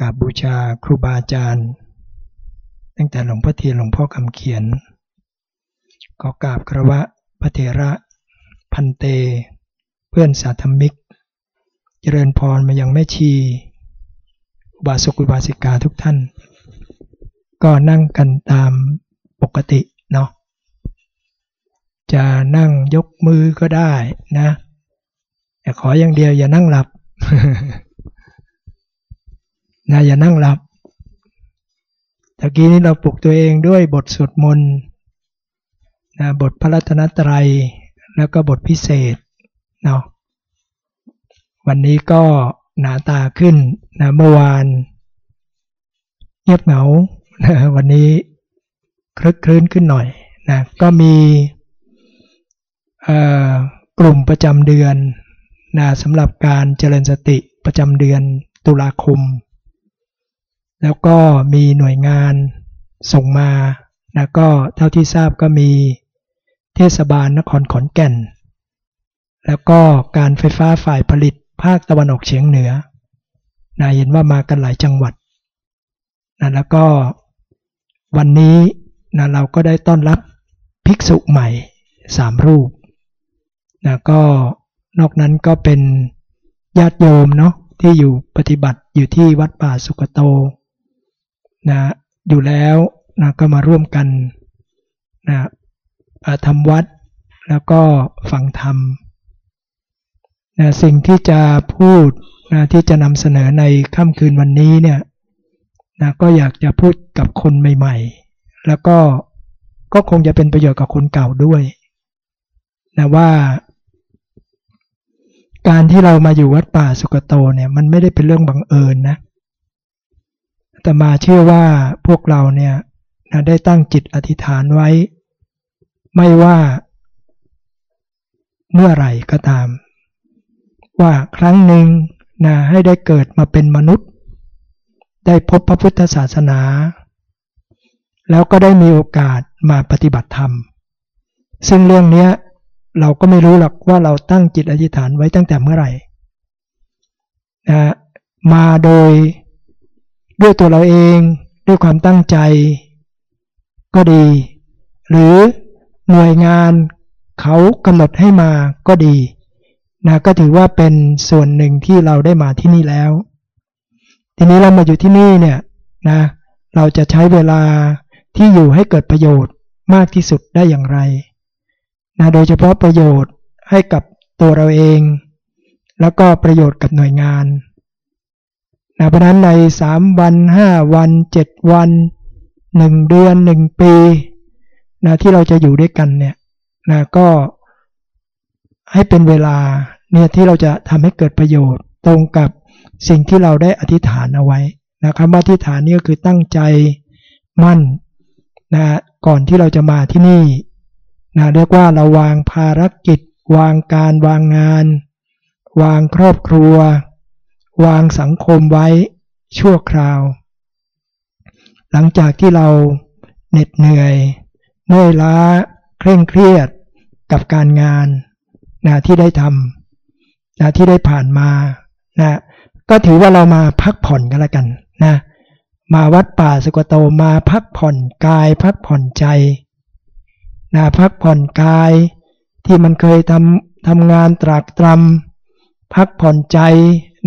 กราบบูชาครูบาอาจารย์ ตั้งแต่หลวงพ่อเทียนหลวงพ่อคำเขียน ก็กราบครวะพระเถระพันเต เพื่อนสาธมิก เจริญพรมายังแม่ชีอุบาสกอุบาสิกาทุกท่าน ก็นั่งกันตามปกติเนาะจะนั่งยกมือก็ได้นะ แต่ขออย่างเดียวอย่านั่งหลับ นะอย่านั่งหลับตะกี้นี้เราปลุกตัวเองด้วยบทสวดมนต์นะบทพระรัตนตรัย แล้วก็บทพิเศษเนาะวันนี้ก็หนาตาขึ้นนะเมื่อวานเงียบเหงานะวันนี้คลึกคลื้นขึ้นหน่อยนะก็มีกลุ่มประจำเดือนนะสำหรับการเจริญสติประจำเดือนตุลาคม แล้วก็มีหน่วยงานส่งมานะก็เท่าที่ทราบก็มีเทศบาลนครขอนแก่น แล้วก็การไฟฟ้าฝ่ายผลิตภาคตะวันออกเฉียงเหนือนะเห็นว่ามากันหลายจังหวัดนะแล้วก็วันนี้นะเราก็ได้ต้อนรับภิกษุใหม่สามรูปนะก็นอกนั้นก็เป็นญาติโยมเนาะที่อยู่ปฏิบัติอยู่ที่วัดป่าสุกโต นะอยู่แล้วนะก็มาร่วมกันนะทำวัดแล้วก็ฟังธรรมนะสิ่งที่จะพูดนะที่จะนำเสนอในค่ำคืนวันนี้เนี่ยนะก็อยากจะพูดกับคนใหม่ ๆ แล้วก็ก็คงจะเป็นประโยชน์กับคนเก่าด้วยนะว่า การที่เรามาอยู่วัดป่าสุกโตเนี่ยมันไม่ได้เป็นเรื่องบังเอิญนะ แต่มาเชื่อว่าพวกเราเนี่ยนะได้ตั้งจิตอธิษฐานไว้ ไม่ว่าเมื่อไหร่ก็ตาม ว่าครั้งหนึ่งนะให้ได้เกิดมาเป็นมนุษย์ ได้พบพระพุทธศาสนา แล้วก็ได้มีโอกาสมาปฏิบัติธรรม ซึ่งเรื่องนี้เราก็ไม่รู้หรอกว่าเราตั้งจิตอธิษฐานไว้ตั้งแต่เมื่อไหร่นะมาโดย ด้วยตัวเราเองด้วยความตั้งใจ ก็ดี หรือหน่วยงานเขากำหนดให้มาก็ดีนะก็ถือว่าเป็นส่วนหนึ่งที่เราได้มาที่นี่แล้ว ทีนี้เรามาอยู่ที่นี่เนี่ยนะเราจะใช้เวลาที่อยู่ให้เกิดประโยชน์มากที่สุดได้อย่างไรนะโดยเฉพาะประโยชน์ให้กับตัวเราเอง แล้วก็ประโยชน์กับหน่วยงาน นะเพราะนั้นใน 3 วัน 5 วัน 7 วัน 1 เดือน 1 ปีนะที่เราจะอยู่ด้วยกันเนี่ยนะก็ให้เป็นเวลาเนี่ยที่เราจะทำให้เกิดประโยชน์ตรงกับสิ่งที่เราได้อธิษฐานเอาไว้นะคำว่าอธิษฐานนี่ก็คือตั้งใจมั่นนะก่อนที่เราจะมาที่นี่นะเรียกว่าเราวางภารกิจ วางการวางงาน วางครอบครัว วางสังคมไว้ชั่วคราว หลังจากที่เราเหน็ดเหนื่อย เมื่อยล้า เคร่งเครียดกับการงานนะที่ได้ทำนะที่ได้ผ่านมานะก็ถือว่าเรามาพักผ่อนกันละกันนะมาวัดป่าสุกโตมาพักผ่อนกาย พักผ่อนใจนะพักผ่อนกายที่มันเคยทำทำงานตรากตรำพักผ่อนใจ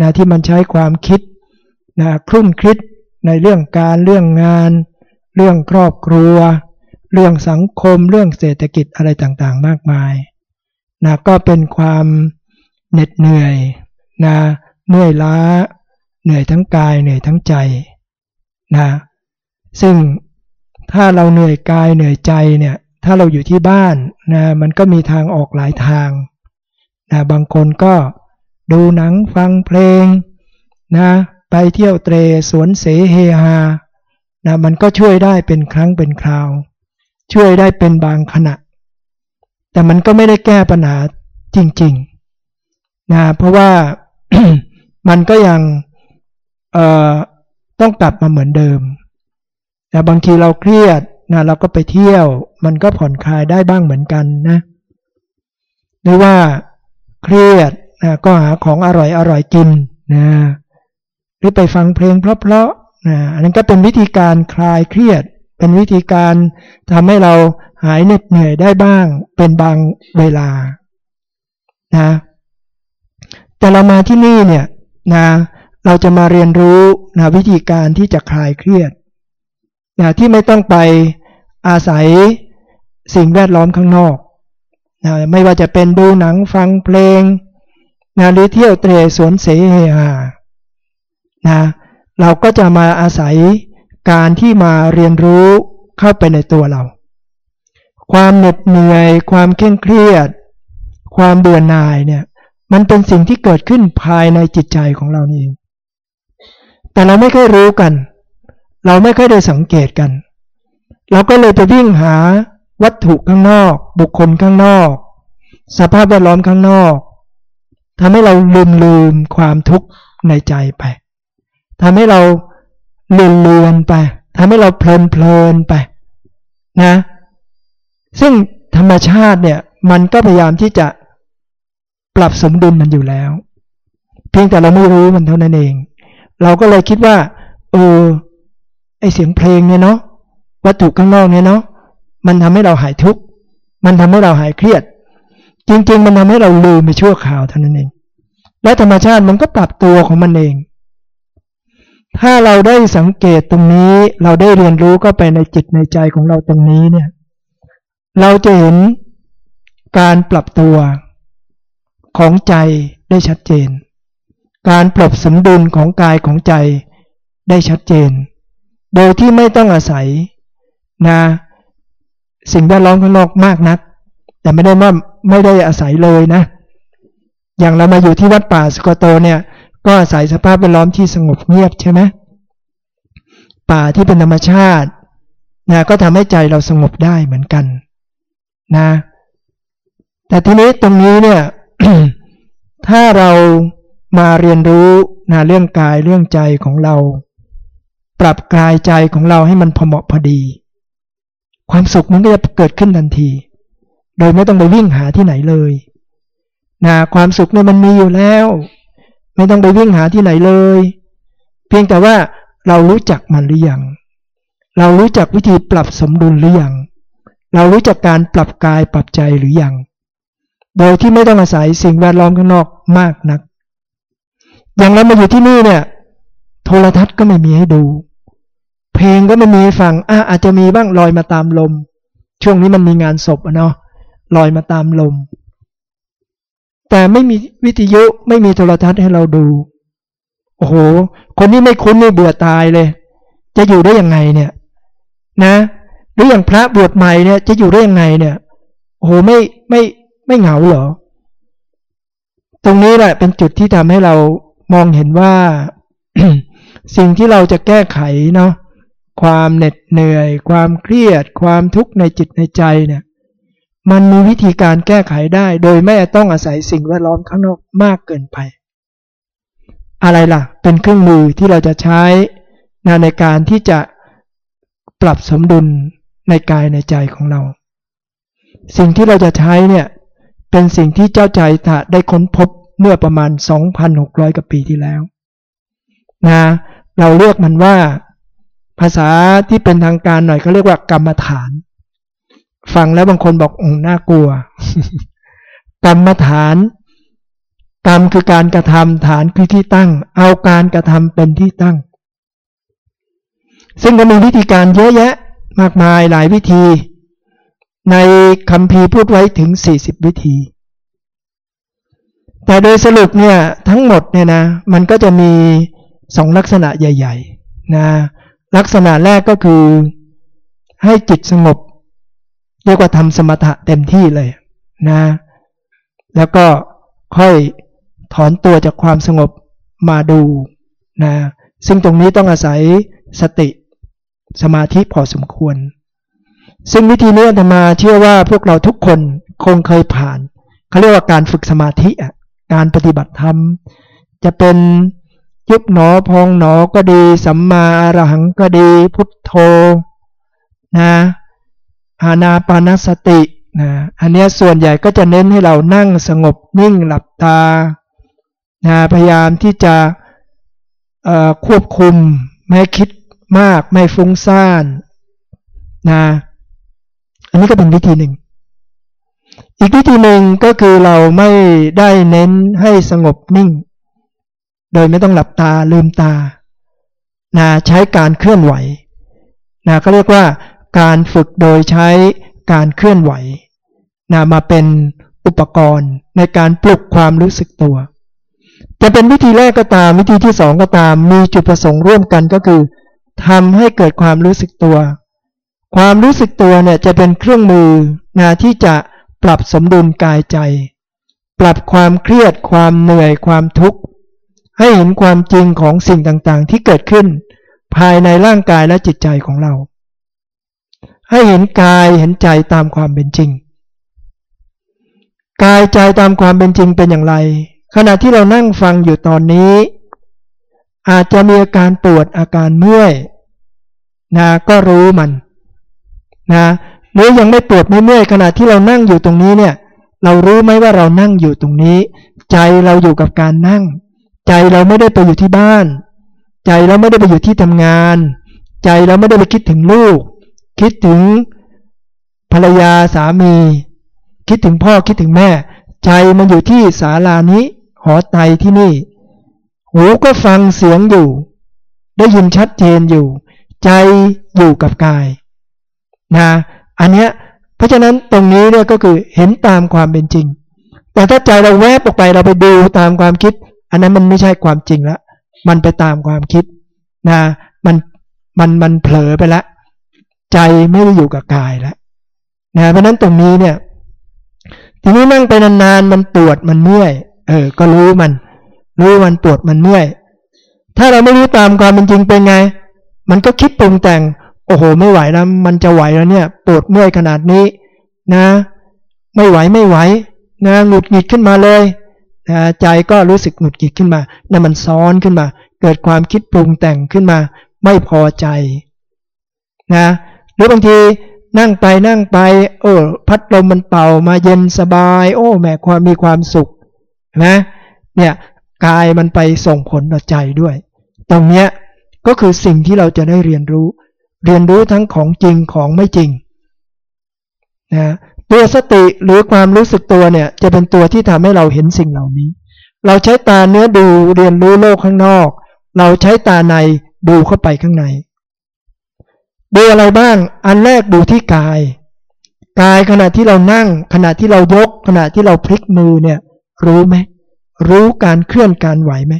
นะที่มันใช้ความคิดนะคลุ่นคิดในเรื่องการเรื่องงาน เรื่องครอบครัว เรื่องสังคม เรื่องเศรษฐกิจอะไรต่างๆ มากมายนะก็เป็นความเหน็ดเหนื่อยนะเมื่อยล้า เหนื่อยทั้งกายเหนื่อยทั้งใจนะซึ่งถ้าเราเหนื่อยกายเหนื่อยใจเนี่ยถ้าเราอยู่ที่บ้านนะมันก็มีทางออกหลายทางนะบางคนก็ ดูหนังฟังเพลงนะไปเที่ยวเตรสวนเสเฮฮานะมันก็ช่วยได้เป็นครั้งเป็นคราว ช่วยได้เป็นบางขณะ แต่มันก็ไม่ได้แก้ปัญหาจริงๆนะเพราะว่ามันก็ยังต้องกลับมาเหมือนเดิมแต่บางทีเราเครียดนะเราก็ไปเที่ยว มันก็ผ่อนคลายได้บ้างเหมือนกันนะหรือว่าเครียด นะก็หาของอร่อยอร่อยกินนะหรือไปฟังเพลงเพราะๆนะอันนั้นก็เป็นวิธีการคลายเครียด เป็นวิธีการทำให้เราหายเหน็ดเหนื่อยได้บ้าง เป็นบางเวลานะแต่เรามาที่นี่เนี่ยนะเราจะมาเรียนรู้นะวิธีการที่จะคลายเครียดนะที่ไม่ต้องไปอาศัยสิ่งแวดล้อมข้างนอกนะไม่ว่าจะเป็นดูหนังฟังเพลง นะหรือเที่ยวเตะสวนเสเฮฮานะเราก็จะมาอาศัยการที่มาเรียนรู้เข้าไปในตัวเรา ความเหน็ดเหนื่อย ความเคร่งเครียด ความเบื่อหน่ายเนี่ยมันเป็นสิ่งที่เกิดขึ้นภายในจิตใจของเรานี่เอง แต่เราไม่ค่อยรู้กัน เราไม่ค่อยได้สังเกตกัน เราก็เลยไปวิ่งหาวัตถุข้างนอก บุคคลข้างนอก สภาพแวดล้อมข้างนอก ทำให้เราลืมลืมความทุกข์ในใจไปทำให้เราเลือนเลือนไปทำให้เราเพลินเพลินไปนะ ซึ่งธรรมชาติเนี่ยมันก็พยายามที่จะปรับสมดุลมันอยู่แล้ว เพียงแต่เราไม่รู้มันเท่านั้นเอง เราก็เลยคิดว่า เออไอเสียงเพลงเนี่ยเนาะวัตถุข้างนอกเนี่ยเนาะมันทำให้เราหายทุกข์มันทำให้เราหายเครียด จริง ๆ มันทำให้เราลืมไปชั่วคราวเท่านั้นเอง และธรรมชาติมันก็ปรับตัวของมันเอง ถ้าเราได้สังเกตตรงนี้เราได้เรียนรู้ก็ไปในจิตในใจของเราตรงนี้เนี่ย เราจะเห็นการปรับตัวของใจได้ชัดเจน การปรับสมดุลของกายของใจได้ชัดเจน โดยที่ไม่ต้องอาศัยนะสิ่งแวดล้อมข้างนอกมากนัก แต่ไม่ได้ว่าไม่ได้อาศัยเลยนะ อย่างเรามาอยู่ที่วัดป่าสกโตเนี่ย ก็อาศัยสภาพแวดล้อมที่สงบเงียบใช่ไหมป่าที่เป็นธรรมชาตินะก็ทำให้ใจเราสงบได้เหมือนกันนะ แต่ทีนี้ตรงนี้เนี่ย ถ้าเรามาเรียนรู้นะเรื่องกายเรื่องใจของเรา ปรับกายใจของเราให้มันพอเหมาะพอดี ความสุขมันก็จะเกิดขึ้นทันที โดยไม่ต้องไปวิ่งหาที่ไหนเลยนะความสุขเนี่ยมันมีอยู่แล้ว ไม่ต้องไปวิ่งหาที่ไหนเลย เพียงแต่ว่าเรารู้จักมันหรือยังเรารู้จักวิธีปรับสมดุลหรือยังเรารู้จักการปรับกายปรับใจหรือยัง โดยที่ไม่ต้องอาศัยสิ่งแวดล้อมข้างนอกมากนัก อย่างเรามาอยู่ที่นี่เนี่ย โทรทัศน์ก็ไม่มีให้ดู เพลงก็ไม่มีฟังอะอาจจะมีบ้างลอยมาตามลม ช่วงนี้มันมีงานศพอะเนาะ ลอยมาตามลม แต่ไม่มีวิทยุไม่มีโทรทัศน์ให้เราดู โอ้โห คนนี้ไม่คุ้นนี่เบื่อตายเลย จะอยู่ได้ยังไงเนี่ย นะหรืออย่างพระบวชใหม่เนี่ย จะอยู่ได้ยังไงเนี่ยโอ้โหไม่ไม่ไม่เหงาเหรอ ตรงนี้แหละเป็นจุดที่ทำให้เรามองเห็นว่า สิ่งที่เราจะแก้ไขเนาะความเหน็ดเหนื่อย ความเครียด ความทุกข์ในจิตในใจเนี่ย มันมีวิธีการแก้ไขได้โดยไม่ต้องอาศัยสิ่งแวดล้อมข้างนอกมากเกินไป อะไรล่ะ เป็นเครื่องมือที่เราจะใช้ในการที่จะปรับสมดุลในกายในใจของเรา สิ่งที่เราจะใช้เนี่ยเป็นสิ่งที่เจ้าใจถะได้ค้นพบเมื่อประมาณ 2,600กว่าปีที่แล้วนะเราเรียกมันว่า ภาษาที่เป็นทางการหน่อยเขาเรียกว่ากรรมฐาน ฟังแล้วบางคนบอกองน่ากลัว กรรมฐานกรรมคือการกระทำฐานคือที่ตั้ง เอาการกระทำเป็นที่ตั้ง ซึ่งก็มีวิธีการเยอะแยะมากมายหลายวิธี ในคำพีพูดไว้ถึง 40 วิธี แต่โดยสรุปเนี่ยทั้งหมดเนี่ยนะมันก็จะมีสองลักษณะใหญ่ๆนะลักษณะแรกก็คือให้จิตสงบ เรียกว่าทำสมถะเต็มที่เลยนะ แล้วก็ค่อยถอนตัวจากความสงบมาดูนะซึ่งตรงนี้ต้องอาศัยสติสมาธิพอสมควร ซึ่งวิธีนี้จะมาเชื่อว่าพวกเราทุกคนคงเคยผ่านเขาเรียกว่าการฝึกสมาธิอะการปฏิบัติธรรม จะเป็นยุบหนอพองหนอก็ดี สัมมาอรหังก็ดี พุทโธนะ อานาปานสตินะอันนี้ส่วนใหญ่ก็จะเน้นให้เรานั่งสงบนิ่งหลับตานะพยายามที่จะควบคุมไม่คิดมากไม่ฟุ้งซ่านนะอันนี้ก็เป็นวิธีหนึ่ง อีกวิธีหนึ่งก็คือเราไม่ได้เน้นให้สงบนิ่ง โดยไม่ต้องหลับตาลืมตานะใช้การเคลื่อนไหวนะก็เรียกว่า การฝึกโดยใช้การเคลื่อนไหวนะมาเป็นอุปกรณ์ในการปลุกความรู้สึกตัว จะเป็นวิธีแรกก็ตาม วิธีที่สองก็ตาม มีจุดประสงค์ร่วมกันก็คือทำให้เกิดความรู้สึกตัว ความรู้สึกตัวเนี่ยจะเป็นเครื่องมือนะที่จะปรับสมดุลกายใจ ปรับความเครียด ความเหนื่อยความทุกข์ ให้เห็นความจริงของสิ่งต่างๆ ที่เกิดขึ้น ภายในร่างกายและจิตใจของเรา ให้เห็นกายเห็นใจตามความเป็นจริง กายใจตามความเป็นจริงเป็นอย่างไร ขณะที่เรานั่งฟังอยู่ตอนนี้ อาจจะมีอาการปวดอาการเมื่อยนะก็รู้มันนะหรือยังไม่ปวดไม่เมื่อยขณะที่เรานั่งอยู่ตรงนี้เนี่ย เรารู้ไหมว่าเรานั่งอยู่ตรงนี้ ใจเราอยู่กับการนั่ง ใจเราไม่ได้ไปอยู่ที่บ้าน ใจเราไม่ได้ไปอยู่ที่ทำงาน ใจเราไม่ได้ไปคิดถึงลูก คิดถึงภรรยาสามี คิดถึงพ่อคิดถึงแม่ ใจมันอยู่ที่ศาลานี้ หอไตที่นี่ หูก็ฟังเสียงอยู่ ได้ยินชัดเจนอยู่ ใจอยู่กับกายนะอันเนี้ยเพราะฉะนั้นตรงนี้เนี่ยก็คือเห็นตามความเป็นจริง แต่ถ้าใจเราแวบออกไปเราไปดูตามความคิด อันนั้นมันไม่ใช่ความจริงล้วมันไปตามความคิดนะมันมันมันเผลอไปแล้ว ใจไม่ได้อยู่กับกายแล้วนะเพราะนั้นตรงนี้เนี่ย ทีนี้นั่งไปนานๆมันปวดมันเมื่อย เออ ก็รู้มัน รู้มันปวดมันเมื่อย ถ้าเราไม่รู้ตามความเป็นจริงเป็นไง มันก็คิดปรุงแต่ง โอ้โห ไม่ไหวแล้วมันจะไหวแล้วเนี่ยปวดเมื่อยขนาดนี้นะ ไม่ไหวไม่ไหวนะหงุดหงิดขึ้นมาเลยนะใจก็รู้สึกหงุดหงิดขึ้นมานั่นมันซ้อนขึ้นมา เกิดความคิดปรุงแต่งขึ้นมา ไม่พอใจ นะ หรือบางทีนั่งไปนั่งไป เออ พัดลมมันเป่ามาเย็นสบาย โอ้แม่ความมีความสุขนะเนี่ยกายมันไปส่งผลต่อใจด้วย ตรงเนี้ยก็คือสิ่งที่เราจะได้เรียนรู้ เรียนรู้ทั้งของจริงของไม่จริงนะตัวสติหรือความรู้สึกตัวเนี่ย จะเป็นตัวที่ทำให้เราเห็นสิ่งเหล่านี้ เราใช้ตาเนื้อดูเรียนรู้โลกข้างนอก เราใช้ตาในดูเข้าไปข้างใน ดูอะไรบ้าง อันแรกดูที่กาย กายขณะที่เรานั่ง ขณะที่เรายก ขณะที่เราพลิกมือเนี่ย รู้ไหม รู้การเคลื่อนการไหวไหม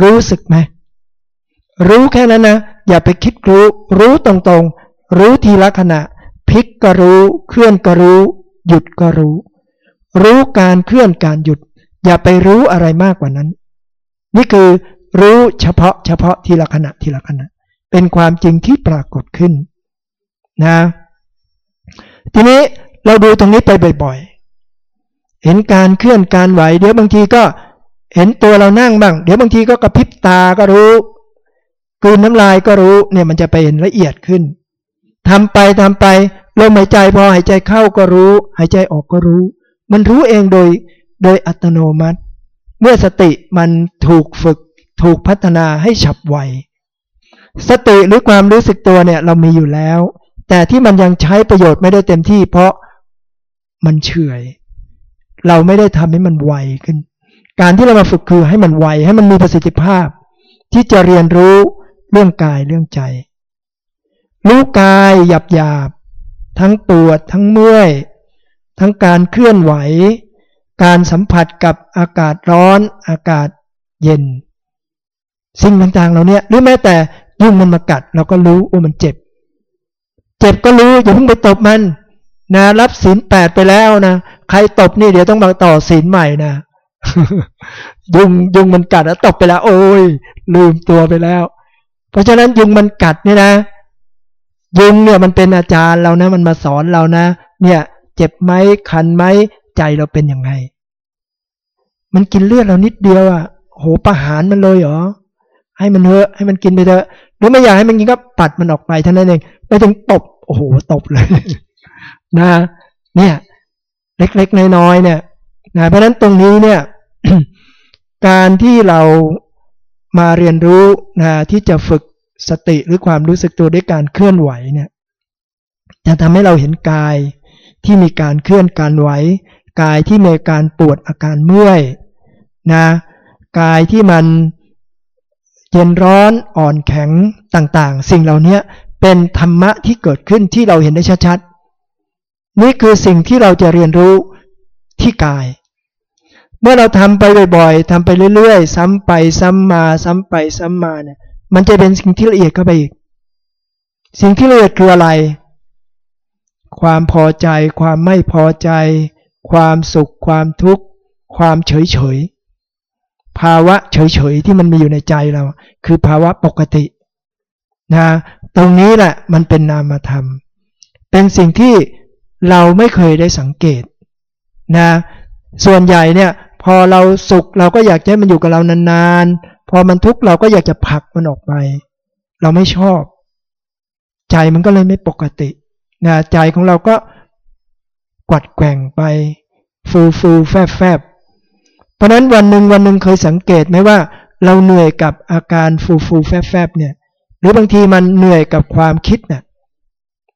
รู้สึกไหม รู้แค่นั้นนะ อย่าไปคิดรู้ รู้ตรงๆ รู้ทีละขณะ พลิกก็รู้ เคลื่อนก็รู้ หยุดก็รู้ รู้การเคลื่อนการหยุด อย่าไปรู้อะไรมากกว่านั้น นี่คือรู้เฉพาะเฉพาะทีละขณะทีละขณะ เป็นความจริงที่ปรากฏขึ้นนะทีนี้เราดูตรงนี้ไปบ่อยๆ เห็นการเคลื่อนการไหว เดี๋ยวบางทีก็เห็นตัวเรานั่งบ้าง เดี๋ยวบางทีก็กระพริบตาก็รู้กลืนน้ำลายก็รู้เนี่ยมันจะไปเห็นละเอียดขึ้นทำไปทำไปลมหายใจพอหายใจเข้าก็รู้ หายใจออกก็รู้ มันรู้เองโดยโดยอัตโนมัติ เมื่อสติมันถูกฝึกถูกพัฒนาให้ฉับไว สติหรือความรู้สึกตัวเนี่ยเรามีอยู่แล้ว แต่ที่มันยังใช้ประโยชน์ไม่ได้เต็มที่ เพราะมันเฉยเราไม่ได้ทำให้มันไวขึ้น การที่เรามาฝึกคือให้มันไวให้มันมีประสิทธิภาพ ที่จะเรียนรู้เรื่องกายเรื่องใจ รู้กายหยาบหยาบทั้งปวดทั้งเมื่อย ทั้งการเคลื่อนไหว การสัมผัสกับอากาศร้อน อากาศเย็น สิ่งต่างๆเราเนี่ยหรือแม้แต่ ยุ่งมันมากัด เราก็รู้ว่ามันเจ็บ เจ็บก็รู้อย่าเพิ่งไปตบมัน นะรับศีลแปดไปแล้วนะใครตบนี่เดี๋ยวต้องมาต่อศีลใหม่นะยุงยุงมันกัดแล้วตบไปแล้ว โอ้ย ลืมตัวไปแล้ว เพราะฉะนั้นยุงมันกัดนี่นะ ยุงเนี่ยมันเป็นอาจารย์เรานะ มันมาสอนเรานะ เนี่ย เจ็บไหมคันไหมใจเราเป็นยังไง มันกินเลือดเรานิดเดียวอะ่ะโหประหารมันเลยเหรอ ให้มันเถอะให้มันกินไปเถอะหรือไม่อยากให้มันกินก็ปัดมันออกไปเท่านั้นเองไม่ต้องตบโอ้โหตบเลยนะเนี่ย เล็กๆน้อยๆเนี่ยนะเพราะนั้นตรงนี้เนี่ย การที่เรามาเรียนรู้นะที่จะฝึกสติหรือความรู้สึกตัวด้วยการเคลื่อนไหวเนี่ย จะทำให้เราเห็นกายที่มีการเคลื่อนการไหวกายที่มีการปวดอาการเมื่อยนะ กายที่มัน เย็นร้อนอ่อนแข็งต่างๆ สิ่งเหล่านี้เป็นธรรมะที่เกิดขึ้นที่เราเห็นได้ชัดๆ นี่คือสิ่งที่เราจะเรียนรู้ที่กาย เมื่อเราทำไปบ่อยๆทำไปเรื่อยๆ ซ้ำไปซ้ำมา ซ้ำไปซ้ำมาเนี่ยมันจะเป็นสิ่งที่ละเอียดเข้าไปอีก สิ่งที่ละเอียดคืออะไร ความพอใจ ความไม่พอใจ ความสุข ความทุกข์ ความเฉยเฉย ภาวะเฉยเฉยที่มันมีอยู่ในใจเรา คือภาวะปกตินะตรงนี้แหละมันเป็นนามธรรม เป็นสิ่งที่เราไม่เคยได้สังเกตนะส่วนใหญ่เนี่ยพอเราสุขเราก็อยากให้มันอยู่กับเรานานๆ พอมันทุกข์เราก็อยากจะผลักมันออกไป เราไม่ชอบ ใจมันก็เลยไม่ปกตินะใจของเราก็กวัดแกว่งไป ฟูฟูแฟบแฟบ ราะนั้นวันหนึ่งวันหนึ่งเคยสังเกตไหมว่า เราเหนื่อยกับอาการฟูฟูแฟบแฟบเนี่ย หรือบางทีมันเหนื่อยกับความคิดเนะ่ย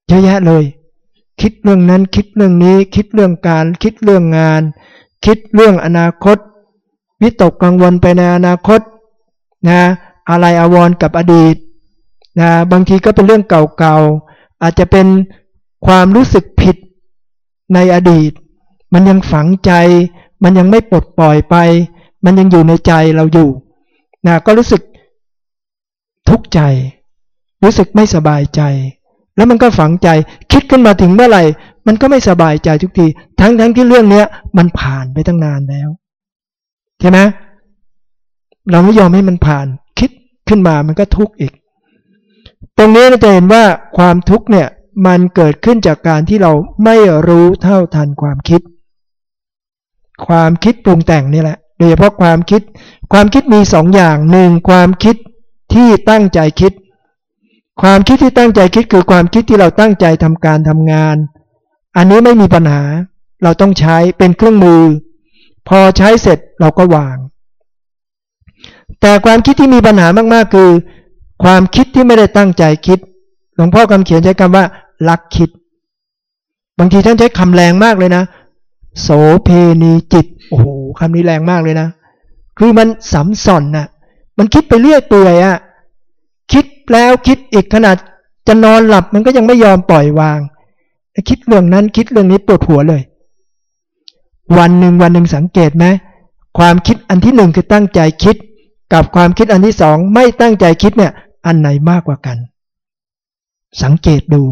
เยอะแยะเลย คิดเรื่องนั้นคิดเรื่องนี้ คิดเรื่องการ คิดเรื่องงาน คิดเรื่องอนาคต วิตกกังวลไปในอนาคตนะอะไรอาวรกับอดีตนะบางทีก็เป็นเรื่องเก่าๆ อาจจะเป็นความรู้สึกผิดในอดีต มันยังฝังใจ มันยังไม่ปลดปล่อยไป มันยังอยู่ในใจเราอยู่นะก็รู้สึกทุกข์ใจ รู้สึกไม่สบายใจ แล้วมันก็ฝังใจคิดขึ้นมาถึงเมื่อไหร่ มันก็ไม่สบายใจทุกที ทั้งทั้งที่เรื่องเนี้ยมันผ่านไปตั้งนานแล้วใช่ไหมเราไม่ยอมให้มันผ่าน คิดขึ้นมามันก็ทุกข์อีก ตรงนี้เราจะเห็นว่าความทุกข์เนี่ยมันเกิดขึ้นจากการที่เราไม่รู้เท่าทันความคิด ความคิดปรุงแต่งนี่แหละ โดยเฉพาะความคิด ความคิดมีสองอย่างหนึ่งความคิดที่ตั้งใจคิด ความคิดที่ตั้งใจคิดคือความคิดที่เราตั้งใจทำการทำงาน อันนี้ไม่มีปัญหา เราต้องใช้เป็นเครื่องมือ พอใช้เสร็จเราก็วาง แต่ความคิดที่มีปัญหามากๆคือ ความคิดที่ไม่ได้ตั้งใจคิด หลวงพ่อคำเขียนใช้คำว่า ลักคิด บางทีท่านใช้คำแรงมากเลยนะ โสเพณีจิต โอ้โหคำนี้แรงมากเลยนะ คือมันสัมสอนนะ่ะ มันคิดไปเรื่อยเปื่อยอะคิดแล้วคิดอีกขนาดจะนอนหลับมันก็ยังไม่ยอมปล่อยวาง คิดเรื่องนั้นคิดเรื่องนี้ปวดหัวเลย วันหนึ่งวันหนึ่งสังเกตไหมความคิดอันที่หนึ่งคือตั้งใจคิด กับความคิดอันที่สองไม่ตั้งใจคิดเนี่ย อันไหนมากกว่ากัน สังเกตดู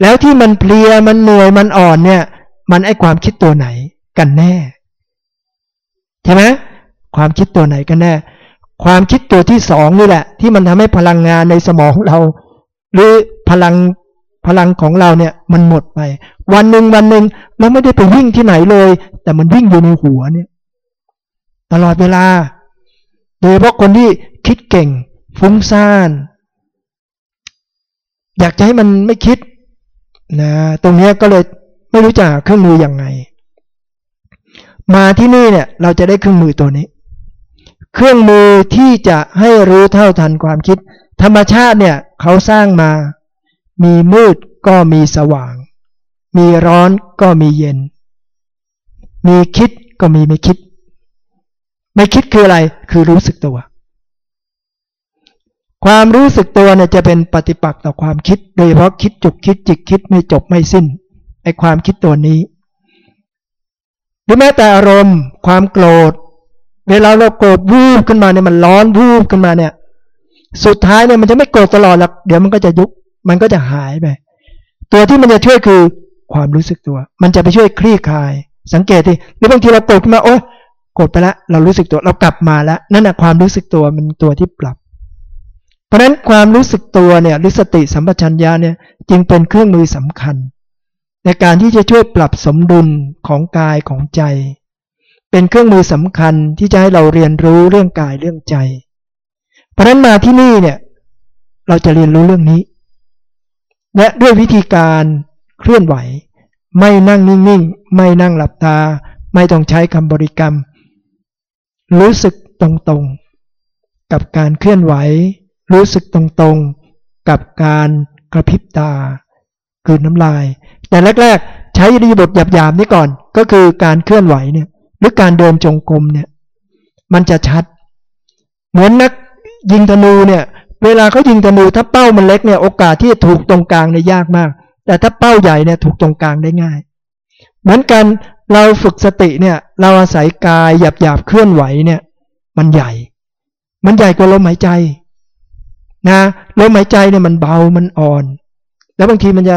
แล้วที่มันเพลียมันเหนื่อยมันอ่อนเนี่ย มันไอความคิดตัวไหนกันแน่ ใช่ไหมความคิดตัวไหนกันแน่ ความคิดตัวที่สองนี่แหละ ที่มันทำให้พลังงานในสมองเรา หรือพลังพลังของเราเนี่ย มันหมดไป วันหนึ่งวันหนึ่งเราไม่ได้ไปวิ่งที่ไหนเลย แต่มันวิ่งอยู่ในหัวเนี่ย ตลอดเวลา โดยเฉพาะคนที่คิดเก่ง ฟุ้งซ่าน อยากจะให้มันไม่คิดนะตรงนี้ก็เลย ไม่รู้จักเครื่องมืออยังไง มาที่นี่เนี่ยเราจะได้เครื่องมือตัวนี้ เครื่องมือที่จะให้รู้เท่าทันความคิด ธรรมชาติเนี่ยเขาสร้างมา มีมืดก็มีสว่าง มีร้อนก็มีเย็น มีคิดก็มีไม่คิด ไม่คิดคืออะไรคือรู้สึกตัว ความรู้สึกตัวเนี่ยจะเป็นปฏิปักษ์ต่อความคิด โดยเฉพาะคิดจุกคิดจิกคิดไม่จบไม่สิ้น ไอความคิดตัวนี้ หรือแม้แต่อารมณ์ ความโกรธ เวลาเราโกรธวูบขึ้นมาเนี่ยมันร้อนวูบขึ้นมาเนี่ย สุดท้ายเนี่ยมันจะไม่โกรธตลอดหรอกเดี๋ยวมันก็จะยุบมันก็จะหายไปตัวที่มันจะช่วยคือความรู้สึกตัว มันจะไปช่วยคลี่คลาย สังเกตดิหรือบางทีเราโกรธขึ้นมาโอ๊ยโกรธไปแล้วเรารู้สึกตัวเรากลับมาแล้วนั่นแหะความรู้สึกตัวมันตัวที่ปรับ เพราะฉะนั้นความรู้สึกตัวเนี่ยหรือสติสัมปชัญญะเนี่ยจึงเป็นเครื่องมือสำคัญ ในการที่จะช่วยปรับสมดุลของกายของใจ เป็นเครื่องมือสำคัญที่จะให้เราเรียนรู้เรื่องกายเรื่องใจ เพราะนั้นมาที่นี่เนี่ยเราจะเรียนรู้เรื่องนี้ และด้วยวิธีการเคลื่อนไหว ไม่นั่งนิ่งๆ ไม่นั่งหลับตา ไม่ต้องใช้คำบริกรรม รู้สึกตรงๆ กับการเคลื่อนไหว รู้สึกตรงๆ กับการกระพริบตา คืนน้ำลาย แต่แรก ๆ ใช้รีบทหยาบๆนี้ก่อน ก็คือการเคลื่อนไหวเนี่ยหรือการเดินจงกรมเนี่ย มันจะชัด เหมือนนักยิงธนูเนี่ย เวลาเขายิงธนูถ้าเป้ามันเล็กเนี่ย โอกาสที่จะถูกตรงกลางเนี่ยยากมาก แต่ถ้าเป้าใหญ่เนี่ยถูกตรงกลางได้ง่าย เหมือนกันเราฝึกสติเนี่ย เราอาศัยกายหยาบหยาบเคลื่อนไหวเนี่ย มันใหญ่ มันใหญ่กว่าลมหายใจนะลมหายใจเนี่ยมันเบามันอ่อน แล้วบางทีมันจะ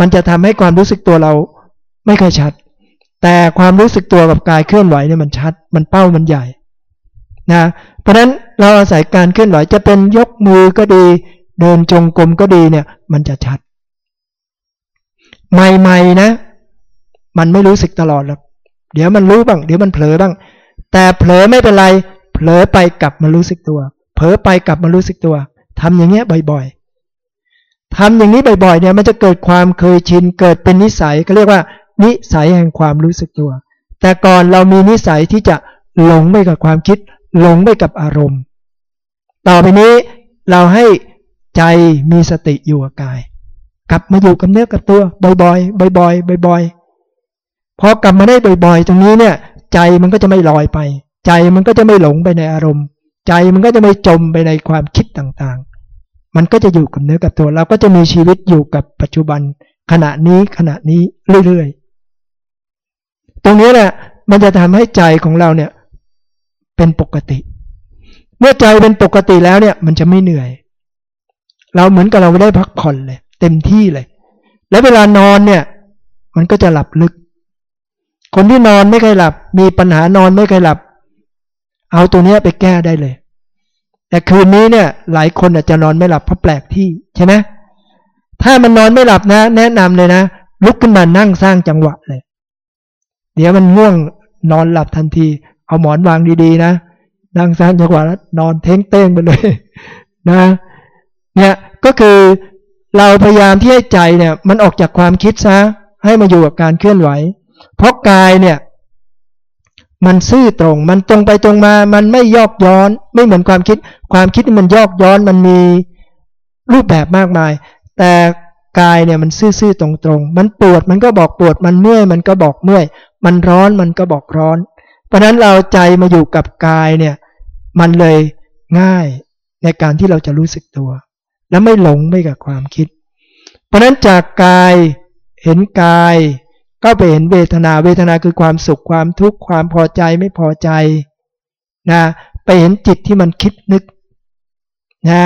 มันจะทำให้ความรู้สึกตัวเราไม่ค่อยชัด แต่ความรู้สึกตัวกับกายเคลื่อนไหวเนี่ยมันชัด มันเป้ามันใหญ่นะเพราะฉะนั้นเราอาศัยการเคลื่อนไหวจะเป็นยกมือก็ดี เดินจงกรมก็ดีเนี่ย มันจะชัด ใหม่ๆนะ มันไม่รู้สึกตลอดหรอกเดี๋ยวมันรู้บ้างเดี๋ยวมันเผลอบ้าง แต่เผลอไม่เป็นไร เผลอไปกลับมารู้สึกตัว เผลอไปกลับมารู้สึกตัวทำอย่างเงี้ยบ่อย ๆ ทำอย่างนี้บ่อยๆเนี่ยมันจะเกิดความเคยชินเกิดเป็นนิสัยก็เรียกว่า นิสัยแห่งความรู้สึกตัว แต่ก่อนเรามีนิสัยที่จะหลงไปกับความคิด หลงไปกับอารมณ์ ต่อไปนี้เราให้ใจมีสติอยู่กับกาย กลับมาอยู่กับเนื้อกับตัวบ่อยๆบ่อยๆบ่อยๆพอกลับมาได้บ่อยๆ ตรงนี้เนี่ย ใจมันก็จะไม่ลอยไป ใจมันก็จะไม่หลงไปในอารมณ์ ใจมันก็จะไม่จมไปในความคิดต่างๆ มันก็จะอยู่กับเนื้อกับตัว เราก็จะมีชีวิตอยู่กับปัจจุบัน ขณะนี้ขณะนี้เรื่อยๆ ตรงนี้แหละมันจะทำให้ใจของเราเนี่ยเป็นปกติ เมื่อใจเป็นปกติแล้วเนี่ย มันจะไม่เหนื่อย เราเหมือนกับเราได้พักผ่อนเลย เต็มที่เลย และเวลานอนเนี่ย มันก็จะหลับลึก คนที่นอนไม่เคยหลับ มีปัญหานอนไม่เคยหลับ เอาตัวนี้ไปแก้ได้เลย แต่คืนนี้เนี่ยหลายคนอาจจะนอนไม่หลับเพราะแปลกที่ใช่ไหมถ้ามันนอนไม่หลับนะ แนะนำเลยนะลุกขึ้นมานั่งสร้างจังหวะเลย เดี๋ยวมันง่วงนอนหลับทันที เอาหมอนวางดีๆนะนั่งสร้างจังหวะแล้วนอนเท้งเต้งไปเลยนะเนี่ยก็คือเราพยายามที่ให้ใจเนี่ย มันออกจากความคิดซะให้มาอยู่กับการเคลื่อนไหว เพราะกายเนี่ย มันซื่อตรง มันตรงไปตรงมา มันไม่ยอกย้อน ไม่เหมือนความคิด ความคิดมันยอกย้อน มันมีรูปแบบมากมาย แต่กายเนี่ยมันซื่อๆตรงๆ มันปวดมันก็บอกปวด มันเมื่อยมันก็บอกเมื่อย มันร้อนมันก็บอกร้อน เพราะนั้นเราใจมาอยู่กับกายเนี่ย มันเลยง่ายในการที่เราจะรู้สึกตัว และไม่หลงไปกับความคิด เพราะนั้นจากกายเห็นกาย ก็ไปเห็นเวทนาเวทนาคือความสุขความทุกข์ความพอใจไม่พอใจนะไปเห็นจิตที่มันคิดนึกนะ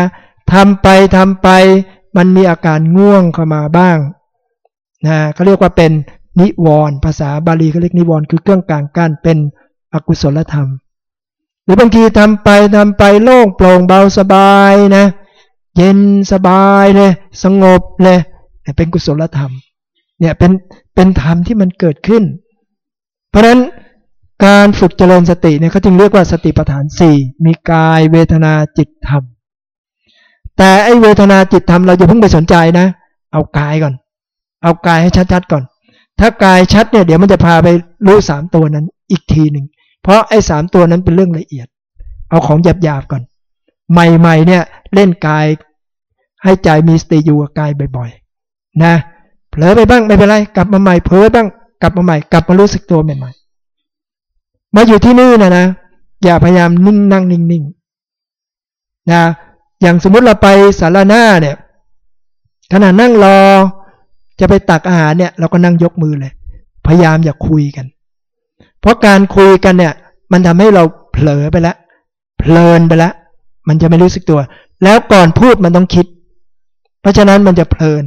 ทำไปทำไปมันมีอาการง่วงเข้ามาบ้างนะเขาเรียกว่าเป็นนิวรณ์ภาษาบาลีเขาเรียกนิวรณ์คือเครื่องกลางกั้นเป็นอกุศลธรรม หรือบางทีทำไปทำไปโล่งโปร่งเบาสบายนะ เย็นสบายเลยสงบเลยเป็นกุศลธรรม เนี่ยเป็นเป็นธรรมที่มันเกิดขึ้น เพราะฉะนั้นการฝึกเจริญสติเนี่ยเขาจึงเรียกว่าสติปัฏฐานสี่มีกายเวทนาจิตธรรม แต่ไอเวทนาจิตธรรมเราอย่าเพิ่งไปสนใจนะ เอากายก่อน เอากายให้ชัดๆก่อน ถ้ากายชัดเนี่ยเดี๋ยวมันจะพาไปรู้สามตัวนั้นอีกทีหนึ่งเพราะไอ้สามตัวนั้นเป็นเรื่องละเอียด เอาของหยาบๆก่อน ใหม่ๆเนี่ยเล่นกายให้ใจมีสติอยู่กับกายบ่อยๆ นะ เผลอไปบ้างไม่เป็นไร กลับมาใหม่เผลอบ้างกลับมาใหม่ กลับมารู้สึกตัวใหม่ๆมาอยู่ที่นี่นะนะอย่าพยายามนิ่งนั่งนิ่งๆนะอย่างสมมุติเราไปสารหน้าเนี่ยขณะนั่งรอ จะไปตักอาหารเนี่ยเราก็นั่งยกมือเลย พยายามอย่าคุยกัน เพราะการคุยกันเนี่ย มันทำให้เราเผลอไปแล้วเพลินไปแล้วมันจะไม่รู้สึกตัว แล้วก่อนพูดมันต้องคิด เพราะฉะนั้นมันจะเพลิน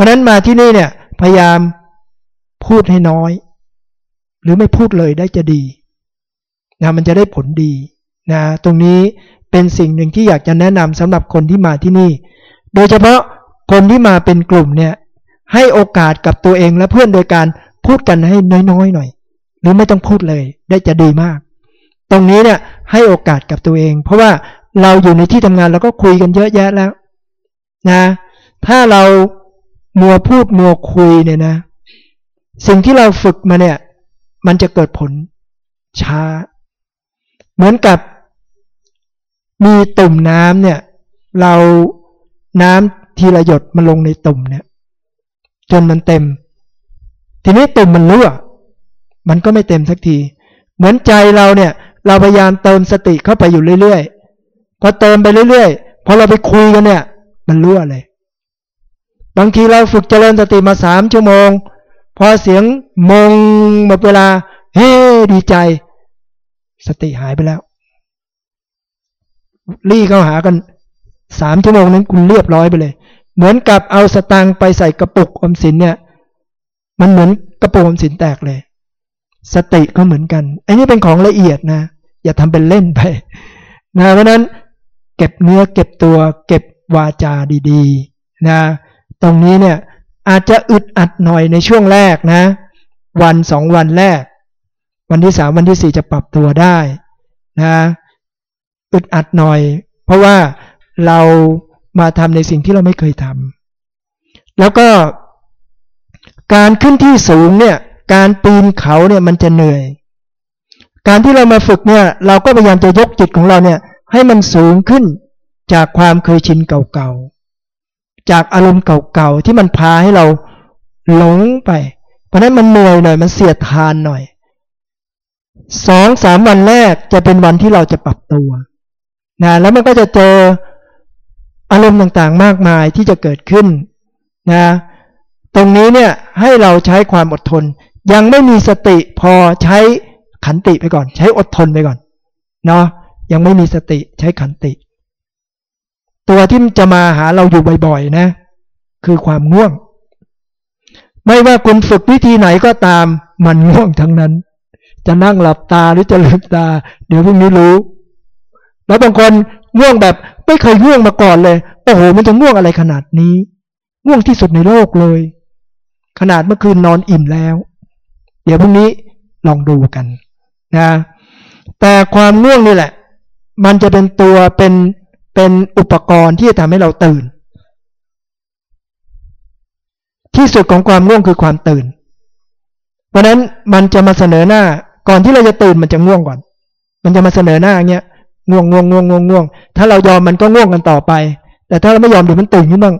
ราะนั้นมาที่นี่เนี่ยพยายามพูดให้น้อย หรือไม่พูดเลยได้จะดีนะมันจะได้ผลดีนะตรงนี้เป็นสิ่งหนึ่งที่อยากจะแนะนำสำหรับคนที่มาที่นี่ โดยเฉพาะคนที่มาเป็นกลุ่มเนี่ยให้โอกาสกับตัวเองและเพื่อนโดยการพูดกันให้น้อยๆหน่อย หรือไม่ต้องพูดเลยได้จะดีมาก ตรงนี้เนี่ยให้โอกาสกับตัวเอง เพราะว่าเราอยู่ในที่ทำงานเราก็คุยกันเยอะแยะแล้วนะถ้าเรา มัวพูดมัวคุยเนี่ยนะ สิ่งที่เราฝึกมาเนี่ย มันจะเกิดผลช้า เหมือนกับมีตุ่มน้ำเนี่ย เราน้ำทีละหยดมันลงในตุ่มเนี่ย จนมันเต็ม ทีนี้ตุ่มมันรั่วมันก็ไม่เต็มสักที เหมือนใจเราเนี่ย เราพยายามเติมสติเข้าไปอยู่เรื่อยๆพอเติมไปเรื่อยๆพอเราไปคุยกันเนี่ย มันรั่วเลย บางทีเราฝึกเจริญสติมาสามชั่วโมง พอเสียงมงหมดเวลา เฮ้ดีใจ สติหายไปแล้ว รีเข้าหากันสามชั่วโมงนั้นคุณเรียบร้อยไปเลย เหมือนกับเอาสตางค์ไปใส่กระปุกอมสินเนี่ย มันเหมือนกระปุกอมสินแตกเลย สติก็เหมือนกันไอันนี้เป็นของละเอียดนะ อย่าทำเป็นเล่นไปนะเพราะนั้นเก็บเนื้อเก็บตัว เก็บวาจาดี ๆ นะ ตรงนี้เนี่ยอาจจะอึดอัดหน่อยในช่วงแรกนะ วันสองวันแรก วันที่สามวันที่สี่จะปรับตัวได้นะอึดอัดหน่อย เพราะว่าเรามาทำในสิ่งที่เราไม่เคยทำแล้วก็การขึ้นที่สูงเนี่ยการปีนเขาเนี่ยมันจะเหนื่อย การที่เรามาฝึกเนี่ยเราก็พยายามจะยกจิตของเราเนี่ยให้มันสูงขึ้นจากความเคยชินเก่าๆ จากอารมณ์เก่าๆที่มันพาให้เราหลงไป เพราะนั้นมันเหนื่อยหน่อยมันเสียทานหน่อยสองสามวันแรกจะเป็นวันที่เราจะปรับตัวนะแล้วมันก็จะเจออารมณ์ต่างๆมากมายที่จะเกิดขึ้นนะตรงนี้เนี่ยให้เราใช้ความอดทน ยังไม่มีสติพอใช้ขันติไปก่อน ใช้อดทนไปก่อนเนาะยังไม่มีสติใช้ขันติ ตัวที่จะมาหาเราอยู่บ่อยๆนะ คือความง่วง ไม่ว่าคุณฝึกวิธีไหนก็ตาม มันง่วงทั้งนั้น จะนั่งหลับตาหรือจะลืมตา เดี๋ยวพรุ่งนี้รู้ แล้วบางคนง่วงแบบไม่เคยง่วงมาก่อนเลย โอ้โห มันจะง่วงอะไรขนาดนี้ ง่วงที่สุดในโลกเลย ขนาดเมื่อคืนนอนอิ่มแล้ว เดี๋ยวพรุ่งนี้ลองดูกันนะ แต่ความง่วงนี่แหละ มันจะเป็นตัวเป็น เป็นอุปกรณ์ที่จะทำให้เราตื่น ที่สุดของความง่วงคือความตื่น เพราะนั้นมันจะมาเสนอหน้า ก่อนที่เราจะตื่นมันจะง่วงก่อน มันจะมาเสนอหน้าเงี้ยง่วงง่วงง่วงง่วงง่วงถ้าเรายอมมันก็ง่วงกันต่อไป แต่ถ้าเราไม่ยอมเดี๋ยวมันตื่นขึ้นบ้าง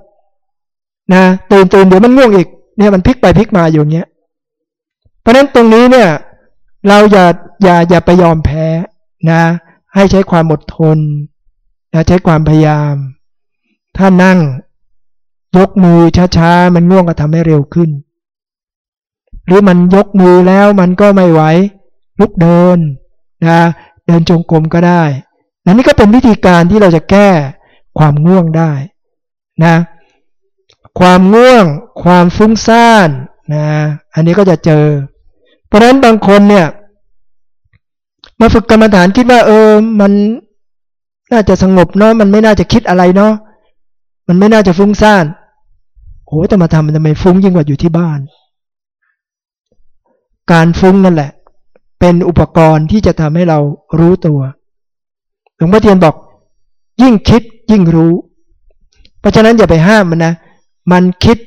นะตื่นตื่นเดี๋ยวมันง่วงอีกเนี่ยมันพลิกไปพลิกมาอยู่เงี้ย เพราะฉะนั้นตรงนี้เนี่ย เราอย่าอย่าอย่าไปยอมแพ้นะ ให้ใช้ความอดทน นะใช้ความพยายาม ถ้านั่งยกมือช้าๆ มันง่วงก็ทำให้เร็วขึ้น หรือมันยกมือแล้วมันก็ไม่ไหวลุกเดินนะเดินจงกรมก็ได้นันนี่ก็เป็นวิธีการที่เราจะแก้ความง่วงได้นะความง่วง ความฟุ้งซ่านนะอันนี้ก็จะเจอ เพราะฉะนั้นบางคนเนี่ย มาฝึกกรรมฐานคิดว่าเออมัน น่าจะสงบเนาะมันไม่น่าจะคิดอะไรเนาะมันไม่น่าจะฟุ้งซ่านโอ้แต่มาทำมันทำไมฟุ้งยิ่งกว่าอยู่ที่บ้าน การฟุ้งนั่นแหละ เป็นอุปกรณ์ที่จะทำให้เรารู้ตัวหลวงพ่อเทียนบอก ยิ่งคิดยิ่งรู้ เพราะฉะนั้นอย่าไปห้ามมันนะ มันคิด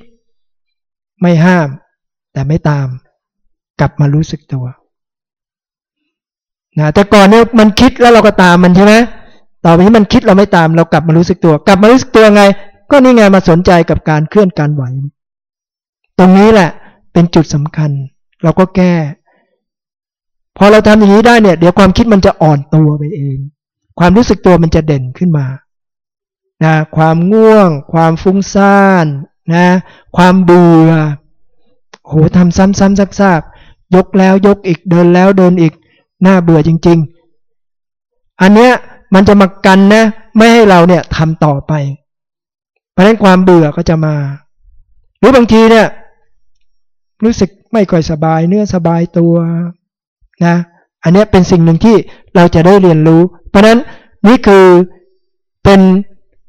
ไม่ห้าม แต่ไม่ตาม กลับมารู้สึกตัวนะแต่ก่อนเนี่ยมันคิดแล้วเราก็ตามมันใช่ไหม ต่อไปนี้มันคิดเราไม่ตามเรากลับมารู้สึกตัว กลับมารู้สึกตัวไง ก็นี่ไงมาสนใจกับการเคลื่อนการไหว ตรงนี้แหละเป็นจุดสำคัญ เราก็แก้ พอเราทำอย่างนี้ได้เนี่ย เดี๋ยวความคิดมันจะอ่อนตัวไปเอง ความรู้สึกตัวมันจะเด่นขึ้นมานะความง่วง ความฟุ้งซ่านนะความเบื่อโหทำซ้ำๆซากๆยกแล้วยกอีกเดินแล้วเดินอีกน่าเบื่อจริง ๆ อันเนี้ย มันจะมากันนะ ไม่ให้เราเนี่ยทำต่อไป เพราะนั้นความเบื่อก็จะมา หรือบางทีเนี่ย รู้สึกไม่ค่อยสบายเนื้อสบายตัวนะ อันนี้เป็นสิ่งหนึ่งที่เราจะได้เรียนรู้ เพราะนั้นนี่คือเป็น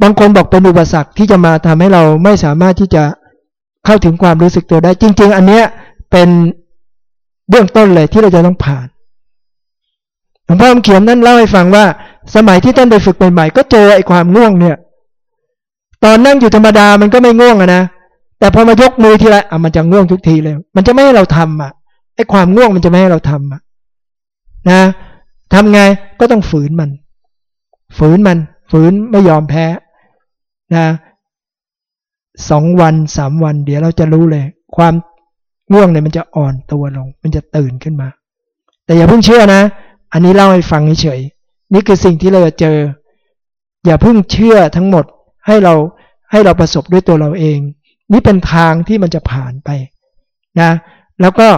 บางคนบอกเป็นอุปสรรคที่จะมาทำให้เราไม่สามารถที่จะเข้าถึงความรู้สึกตัวได้ จริง ๆ อันเนี้ยเป็นเบื้องต้นเลยที่เราจะต้องผ่าน หลวงพ่อเขียนนั่นเล่าให้ฟังว่า สมัยที่ท่านไปฝึกใหม่ๆก็เจอไอ้ความง่วงเนี่ย ตอนนั่งอยู่ธรรมดามันก็ไม่ง่วงอะนะแต่พอมายกมือทีไรอะมันจะง่วงทุกทีเลย มันจะไม่ให้เราทำอะไอ้ความง่วงมันจะไม่ให้เราทำอะนะทำไงก็ต้องฝืนมัน ฝืนมัน ฝืนไม่ยอมแพ้นะสองวันสามวัน เดี๋ยวเราจะรู้เลย ความง่วงเนี่ยมันจะอ่อนตัวลง มันจะตื่นขึ้นมา แต่อย่าเพิ่งเชื่อนะ อันนี้เล่าให้ฟังเฉยนี่คือสิ่งที่เราจะเจอ อย่าเพิ่งเชื่อทั้งหมดให้เราให้เราประสบด้วยตัวเราเอง นี่เป็นทางที่มันจะผ่านไปนะแล้วก็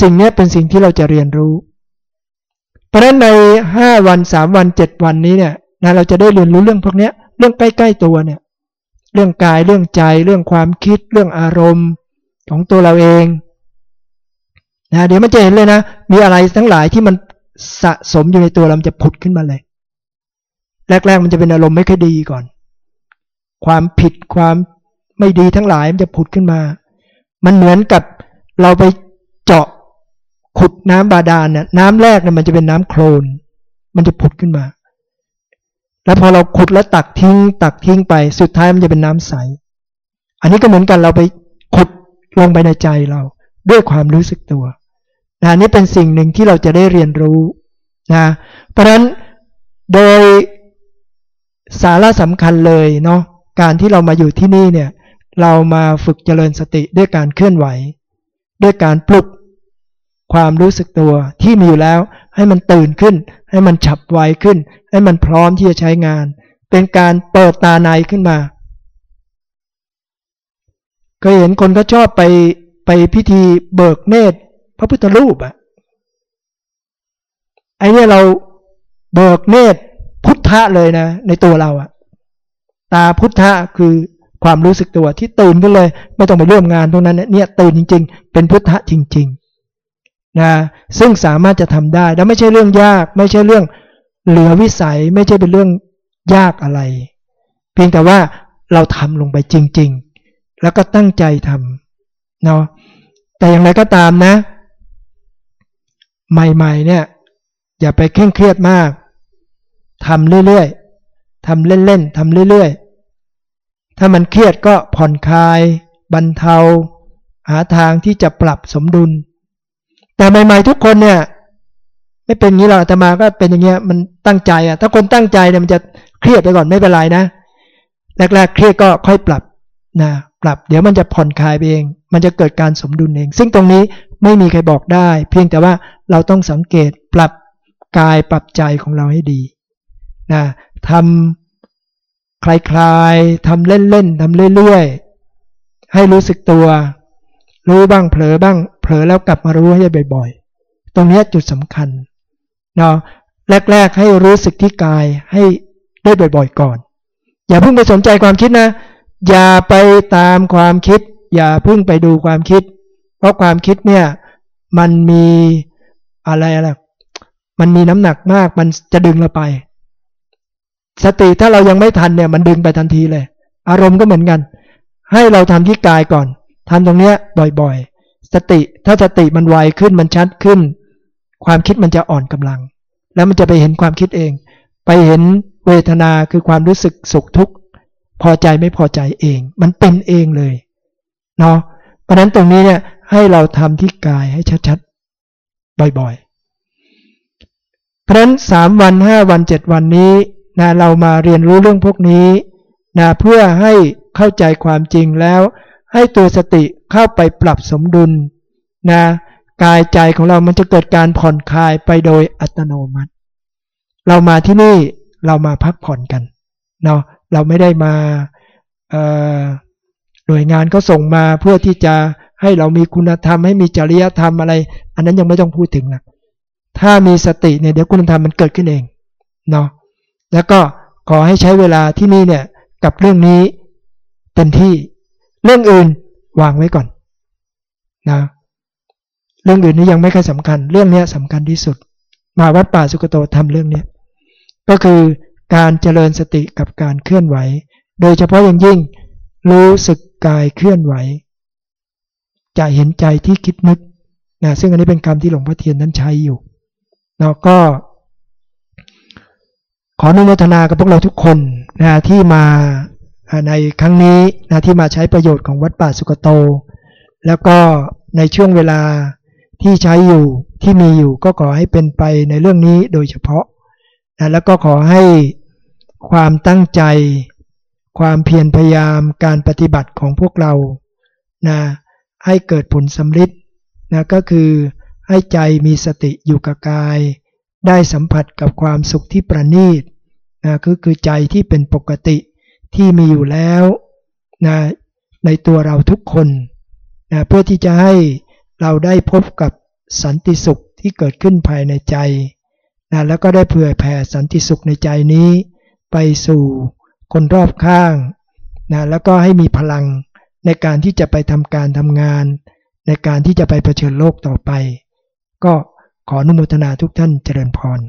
สิ่งนี้เป็นสิ่งที่เราจะเรียนรู้ เพราะฉะนั้นในห้าวันสามวันเจ็ดวันนี้เนี่ยนะเราจะได้เรียนรู้เรื่องพวกนี้เรื่องใกล้ๆตัวเนี่ยเรื่องกายเรื่องใจเรื่องความคิด เรื่องอารมณ์ของตัวเราเองนะเดี๋ยวมันจะเห็นเลยนะ มีอะไรทั้งหลายที่มัน สะสมอยู่ในตัวเราจะผุดขึ้นมาเลย แรก ๆ มันจะเป็นอารมณ์ไม่ค่อยดีก่อน ความผิดความไม่ดีทั้งหลายมันจะผุดขึ้นมา มันเหมือนกับเราไปเจาะขุดน้ำบาดาลเนี่ยน้ำแรกเนี่ยมันจะเป็นน้ำโคลน มันจะผุดขึ้นมา แล้วพอเราขุดแล้วตักทิ้ง ตักทิ้งไป สุดท้ายมันจะเป็นน้ำใส อันนี้ก็เหมือนกันเราไปขุดลงไปในใจเราด้วยความรู้สึกตัว นะนี่เป็นสิ่งหนึ่งที่เราจะได้เรียนรู้นะเพราะฉะนั้นโดยสาระสำคัญเลยเนาะการที่เรามาอยู่ที่นี่เนี่ยเรามาฝึกเจริญสติด้วยการเคลื่อนไหว ด้วยการปลุกความรู้สึกตัวที่มีอยู่แล้ว ให้มันตื่นขึ้น ให้มันฉับไวขึ้น ให้มันพร้อมที่จะใช้งาน เป็นการเปิดตาในขึ้นมาเคยเห็นคนก็ชอบไปไปพิธีเบิกเนตร พระพุทธรูปอะไอเนี่ยเราเบิกเนตรพุทธะเลยนะ ในตัวเราอะตาพุทธะคือความรู้สึกตัวที่ตื่นขึ้นเลย ไม่ต้องไปร่วมงานตรงนั้นเนี่ยตื่นจริง ๆ เป็นพุทธะจริง ๆนะซึ่งสามารถจะทำได้แล้วไม่ใช่เรื่องยาก ไม่ใช่เรื่องเหลือวิสัยไม่ใช่เป็นเรื่องยากอะไร เพียงแต่ว่าเราทำลงไปจริง ๆ แล้วก็ตั้งใจทำเนาะแต่อย่างไรก็ตามนะ ใหม่ๆเนี่ย อย่าไปเคร่งเครียดมากทำเรื่อยๆทำเล่นๆทำเรื่อยๆ ถ้ามันเครียดก็ผ่อนคลาย บรรเทา หาทางที่จะปรับสมดุล แต่ใหม่ ๆ ทุกคนเนี่ย ไม่เป็นงี้หรอกแต่มาก็เป็นอย่างเงี้ยมันตั้งใจอะถ้าคนตั้งใจเนี่ยมันจะเครียดไปก่อนไม่เป็นไรนะแรกๆเครียดก็ค่อยปรับนะ ปรับ เดี๋ยวมันจะผ่อนคลายเอง มันจะเกิดการสมดุลเอง ซึ่งตรงนี้ไม่มีใครบอกได้ เพียงแต่ว่าเราต้องสังเกตปรับกายปรับใจของเราให้ดีนะทำคลายๆทำเล่นๆทำเรื่อยๆ ให้รู้สึกตัว รู้บ้างเผลอบ้าง เผลอแล้วกลับมารู้ให้บ่อยๆ ตรงนี้จุดสำคัญเนาะแรก ๆ ให้รู้สึกที่กายให้ได้บ่อย ๆ ก่อน อย่าเพิ่งไปสนใจความคิดนะ อย่าไปตามความคิด อย่าเพิ่งไปดูความคิด เพราะความคิดเนี่ยมันมีอะไรอะไรมันมีน้ำหนักมากมันจะดึงเราไป สติถ้าเรายังไม่ทันเนี่ยมันดึงไปทันทีเลย อารมณ์ก็เหมือนกัน ให้เราทำที่กายก่อนทำตรงเนี้ยบ่อยๆ สติถ้าสติมันไวขึ้นมันชัดขึ้น ความคิดมันจะอ่อนกำลัง แล้วมันจะไปเห็นความคิดเอง ไปเห็นเวทนาคือความรู้สึกสุขทุกข์ พอใจไม่พอใจเอง มันเป็นเองเลยเนาะเพราะนั้นตรงนี้เนี่ยให้เราทำที่กายให้ชัดๆ บ่อยๆ เพราะนั้นสามวันห้าวันเจ็ดวันนี้นะเรามาเรียนรู้เรื่องพวกนี้นะเพื่อให้เข้าใจความจริงแล้ว ให้ตัวสติเข้าไปปรับสมดุลนะกายใจของเรามันจะเกิดการผ่อนคลายไปโดยอัตโนมัติ เรามาที่นี่เรามาพักผ่อนกันเนาะ เราไม่ได้มาหน่วยงานก็ส่งมาเพื่อที่จะให้เรามีคุณธรรมให้มีจริยธรรมอะไร อันนั้นยังไม่ต้องพูดถึงนะถ้ามีสติเนี่ยเดี๋ยวคุณธรรมมันเกิดขึ้นเองเนาะแล้วก็ขอให้ใช้เวลาที่นี่เนี่ยกับเรื่องนี้เต็มที่เรื่องอื่นวางไว้ก่อนนะเรื่องอื่นนี้ยังไม่ค่อยสำคัญ เรื่องนี้สำคัญที่สุด มาวัดป่าสุกโตทำเรื่องนี้ก็คือ การเจริญสติกับการเคลื่อนไหว โดยเฉพาะอย่างยิ่ง รู้สึกกายเคลื่อนไหว จะเห็นใจที่คิดนึกนะซึ่งอันนี้เป็นคำที่หลวงพ่อเทียนนั้นใช้อยู่เนาก็ ขออนุโมทนากับพวกเราทุกคนนะที่มาในครั้งนี้นะที่มาใช้ประโยชน์ของวัดป่าสุกโต แล้วก็ในช่วงเวลาที่ใช้อยู่ที่มีอยู่ก็ขอให้เป็นไปในเรื่องนี้โดยเฉพาะนะแล้วก็ขอให้ ความตั้งใจ ความเพียรพยายามการปฏิบัติของพวกเรานะให้เกิดผลสำลิดนะก็คือให้ใจมีสติอยู่กับกาย ได้สัมผัสกับความสุขที่ประณีตนะก็คือใจที่เป็นปกติที่มีอยู่แล้วนะในตัวเราทุกคนนะเพื่อที่จะให้เราได้พบกับสันติสุขที่เกิดขึ้นภายในใจนะแล้วก็ได้เผื่อแผ่สันติสุขในใจนี้ ไปสู่คนรอบข้างนะแล้วก็ให้มีพลังในการที่จะไปทำการทำงาน ในการที่จะไปเผชิญโลกต่อไป ก็ขออนุโมทนาทุกท่านเจริญพร